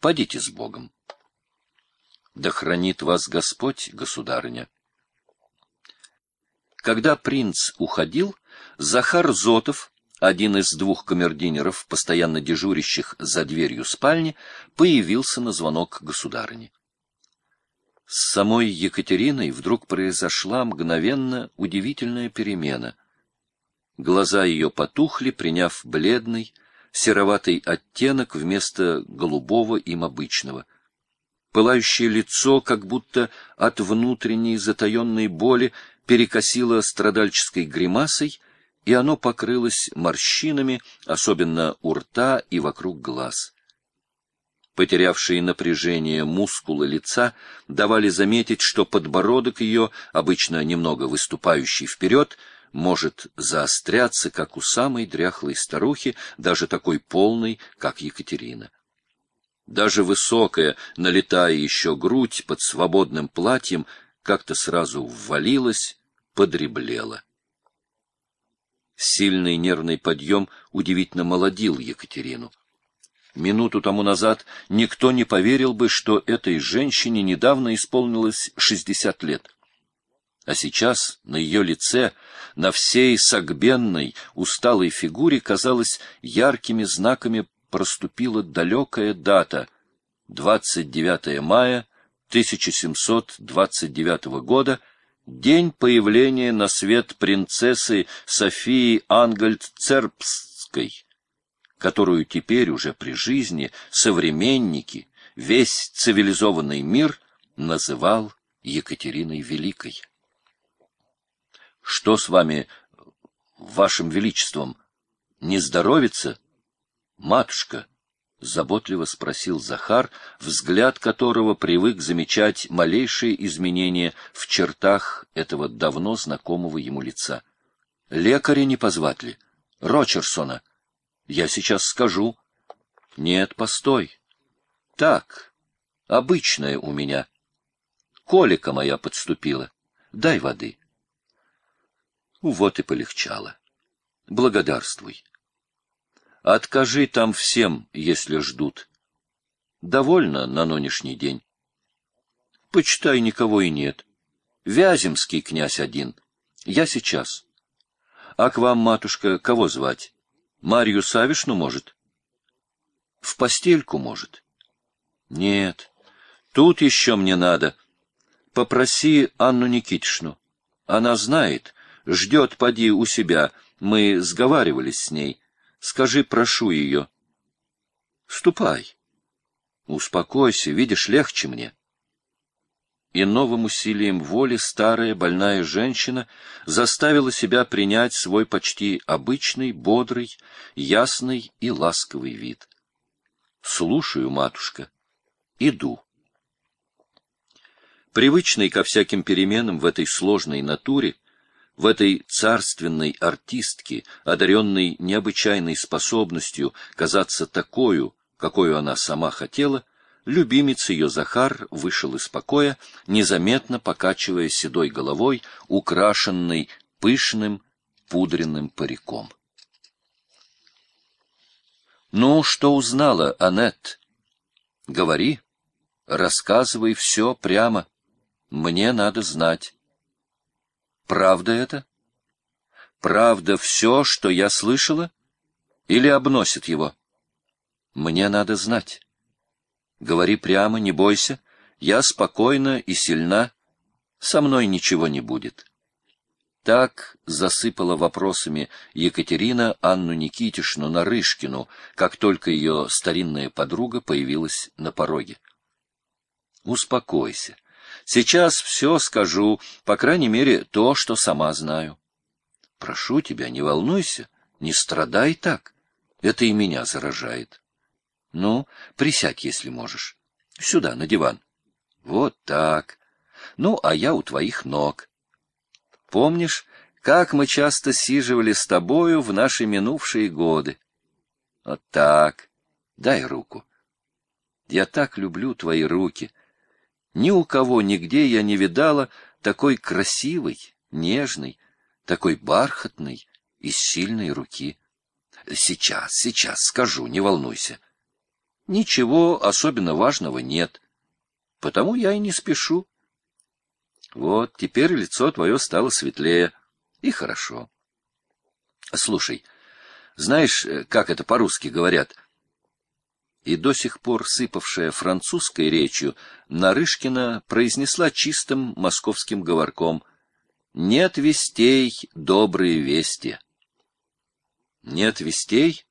Подите с Богом. Да хранит вас Господь, государыня. Когда принц уходил, Захар Зотов, один из двух камердинеров, постоянно дежурящих за дверью спальни, появился на звонок государыни. С самой Екатериной вдруг произошла мгновенно удивительная перемена. Глаза ее потухли, приняв бледный, сероватый оттенок вместо голубого им обычного. Пылающее лицо, как будто от внутренней затаенной боли, перекосило страдальческой гримасой, и оно покрылось морщинами, особенно у рта и вокруг глаз. Потерявшие напряжение мускулы лица давали заметить, что подбородок ее, обычно немного выступающий вперед, может заостряться, как у самой дряхлой старухи, даже такой полной, как Екатерина. Даже высокая, налетая еще грудь под свободным платьем, как-то сразу ввалилась, подреблела. Сильный нервный подъем удивительно молодил Екатерину. Минуту тому назад никто не поверил бы, что этой женщине недавно исполнилось 60 лет. А сейчас на ее лице, на всей согбенной, усталой фигуре, казалось, яркими знаками проступила далекая дата — 29 мая 1729 года, день появления на свет принцессы Софии Ангельд-Цербстской — которую теперь уже при жизни современники, весь цивилизованный мир называл Екатериной Великой. Что с вами, вашим величеством, не здоровится? Матушка, — заботливо спросил Захар, взгляд которого привык замечать малейшие изменения в чертах этого давно знакомого ему лица. Лекаря не позвать ли? Рочерсона? Я сейчас скажу. Нет, постой. Так, обычная у меня. Колика моя подступила. Дай воды. Вот и полегчало. Благодарствуй. Откажи там всем, если ждут. Довольно на нынешний день. Почитай, никого и нет. Вяземский князь один. Я сейчас. А к вам, матушка, кого звать? Марью Савишну, может? В постельку, может? Нет, тут еще мне надо. Попроси Анну Никитишну. Она знает, ждет, поди, у себя. Мы сговаривались с ней. Скажи, прошу ее. Ступай. Успокойся, видишь, легче мне и новым усилием воли старая больная женщина заставила себя принять свой почти обычный, бодрый, ясный и ласковый вид. «Слушаю, матушка. Иду». Привычный ко всяким переменам в этой сложной натуре, в этой царственной артистке, одаренной необычайной способностью казаться такою, какой она сама хотела, Любимец ее Захар вышел из покоя, незаметно покачивая седой головой, украшенной пышным пудренным париком. «Ну, что узнала, Аннет? Говори, рассказывай все прямо. Мне надо знать. Правда это? Правда все, что я слышала? Или обносит его? Мне надо знать». Говори прямо, не бойся. Я спокойна и сильна. Со мной ничего не будет. Так засыпала вопросами Екатерина Анну Никитишну Нарышкину, как только ее старинная подруга появилась на пороге. Успокойся. Сейчас все скажу, по крайней мере, то, что сама знаю. Прошу тебя, не волнуйся, не страдай так. Это и меня заражает. Ну, присядь, если можешь. Сюда, на диван. Вот так. Ну, а я у твоих ног. Помнишь, как мы часто сиживали с тобою в наши минувшие годы? Вот так. Дай руку. Я так люблю твои руки. Ни у кого нигде я не видала такой красивой, нежной, такой бархатной и сильной руки. Сейчас, сейчас скажу, не волнуйся. Ничего особенно важного нет. Потому я и не спешу. Вот, теперь лицо твое стало светлее. И хорошо. Слушай, знаешь, как это по-русски говорят? И до сих пор сыпавшая французской речью, Нарышкина произнесла чистым московским говорком «Нет вестей, добрые вести». «Нет вестей?»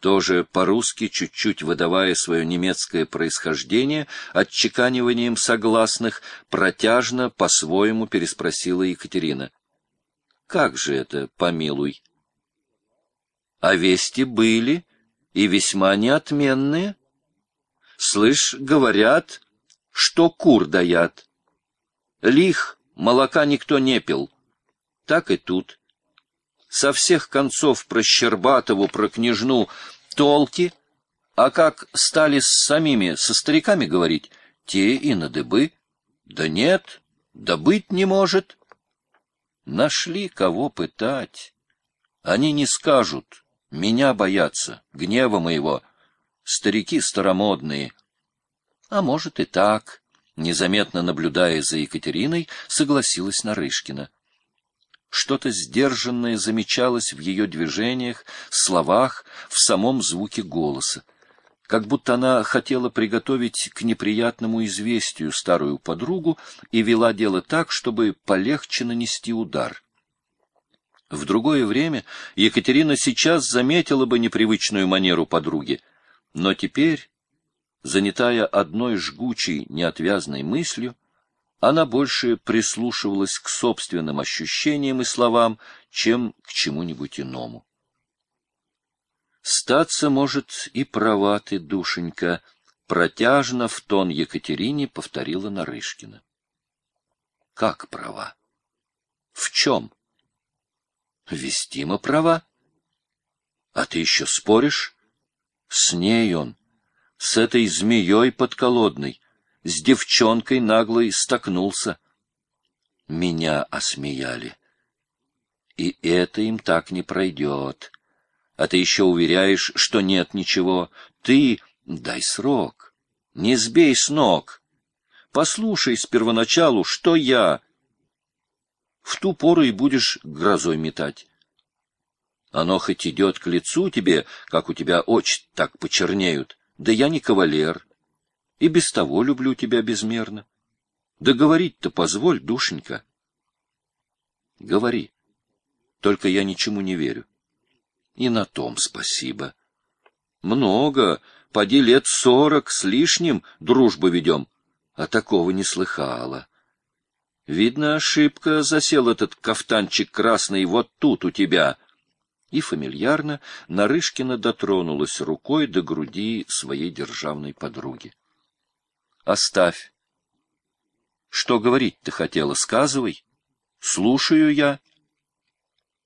тоже по-русски, чуть-чуть выдавая свое немецкое происхождение, отчеканиванием согласных, протяжно, по-своему переспросила Екатерина. — Как же это, помилуй? — А вести были, и весьма неотменные. Слышь, говорят, что кур даят. Лих, молока никто не пил. Так и тут со всех концов про Щербатову, про княжну толки, а как стали с самими, со стариками говорить, те и на дыбы. Да нет, да быть не может. Нашли кого пытать. Они не скажут, меня боятся, гнева моего. Старики старомодные. А может и так, незаметно наблюдая за Екатериной, согласилась Нарышкина. Что-то сдержанное замечалось в ее движениях, словах, в самом звуке голоса. Как будто она хотела приготовить к неприятному известию старую подругу и вела дело так, чтобы полегче нанести удар. В другое время Екатерина сейчас заметила бы непривычную манеру подруги, но теперь, занятая одной жгучей, неотвязной мыслью, она больше прислушивалась к собственным ощущениям и словам, чем к чему-нибудь иному. «Статься, может, и права ты, душенька», — протяжно в тон Екатерине повторила Нарышкина. «Как права? В чем?» «Вестима права. А ты еще споришь? С ней он, с этой змеей подколодной» с девчонкой наглой столкнулся. Меня осмеяли. И это им так не пройдет. А ты еще уверяешь, что нет ничего. Ты дай срок. Не сбей с ног. Послушай с первоначалу, что я. В ту пору и будешь грозой метать. Оно хоть идет к лицу тебе, как у тебя очи так почернеют, да я не кавалер. И без того люблю тебя безмерно. Да говорить-то позволь, душенька. Говори. Только я ничему не верю. И на том спасибо. Много, поди лет сорок с лишним дружбу ведем, а такого не слыхала. Видно, ошибка засел этот кафтанчик красный вот тут у тебя. И фамильярно Нарышкина дотронулась рукой до груди своей державной подруги. Оставь. Что говорить ты хотела, сказывай. Слушаю я.